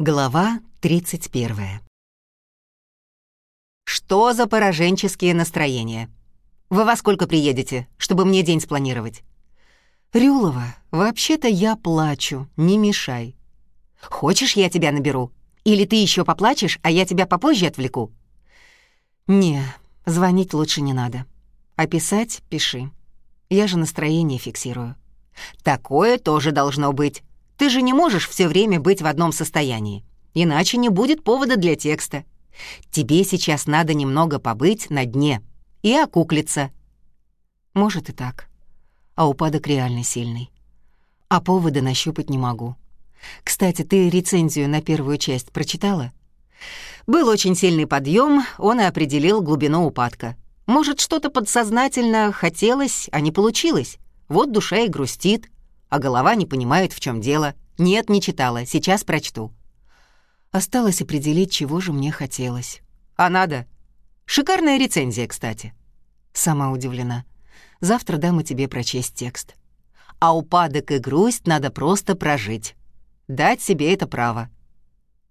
Глава 31. Что за пораженческие настроения? Вы во сколько приедете, чтобы мне день спланировать? Рюлова, вообще-то я плачу, не мешай. Хочешь, я тебя наберу? Или ты еще поплачешь, а я тебя попозже отвлеку? Не, звонить лучше не надо. А писать — пиши. Я же настроение фиксирую. Такое тоже должно быть. Ты же не можешь все время быть в одном состоянии, иначе не будет повода для текста. Тебе сейчас надо немного побыть на дне и окуклиться. Может и так. А упадок реально сильный. А повода нащупать не могу. Кстати, ты рецензию на первую часть прочитала? Был очень сильный подъем, он и определил глубину упадка. Может, что-то подсознательно хотелось, а не получилось. Вот душа и грустит, а голова не понимает, в чем дело. Нет, не читала, сейчас прочту. Осталось определить, чего же мне хотелось. А надо? Шикарная рецензия, кстати. Сама удивлена. Завтра дам и тебе прочесть текст. А упадок и грусть надо просто прожить. Дать себе это право.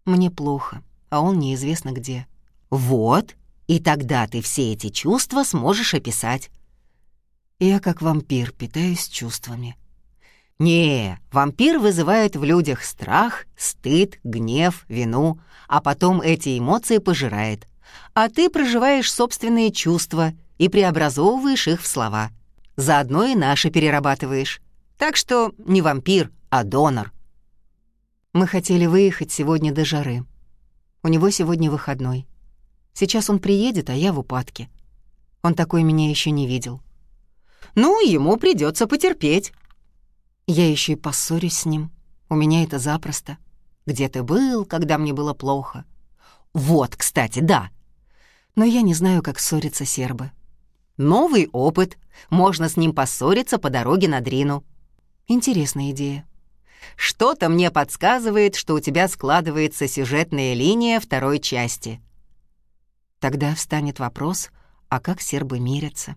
Мне плохо, а он неизвестно где. Вот, и тогда ты все эти чувства сможешь описать. Я как вампир питаюсь чувствами. Не, вампир вызывает в людях страх, стыд, гнев, вину, а потом эти эмоции пожирает. А ты проживаешь собственные чувства и преобразовываешь их в слова. Заодно и наши перерабатываешь. Так что не вампир, а донор. Мы хотели выехать сегодня до жары. У него сегодня выходной. Сейчас он приедет, а я в упадке. Он такой меня еще не видел. Ну, ему придется потерпеть. Я еще и поссорюсь с ним. У меня это запросто. Где ты был, когда мне было плохо? Вот, кстати, да. Но я не знаю, как ссорятся сербы. Новый опыт. Можно с ним поссориться по дороге на Дрину. Интересная идея. Что-то мне подсказывает, что у тебя складывается сюжетная линия второй части. Тогда встанет вопрос, а как сербы мирятся?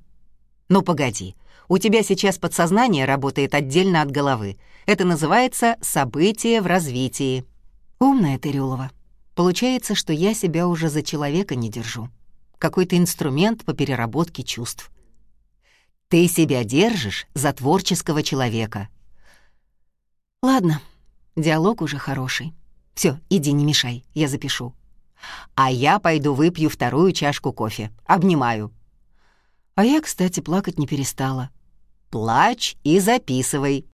Ну, погоди, у тебя сейчас подсознание работает отдельно от головы. Это называется «событие в развитии». Умная ты, Рюлова. Получается, что я себя уже за человека не держу. Какой-то инструмент по переработке чувств. Ты себя держишь за творческого человека. Ладно, диалог уже хороший. Все, иди, не мешай, я запишу. А я пойду выпью вторую чашку кофе. Обнимаю. А я, кстати, плакать не перестала. Плачь и записывай.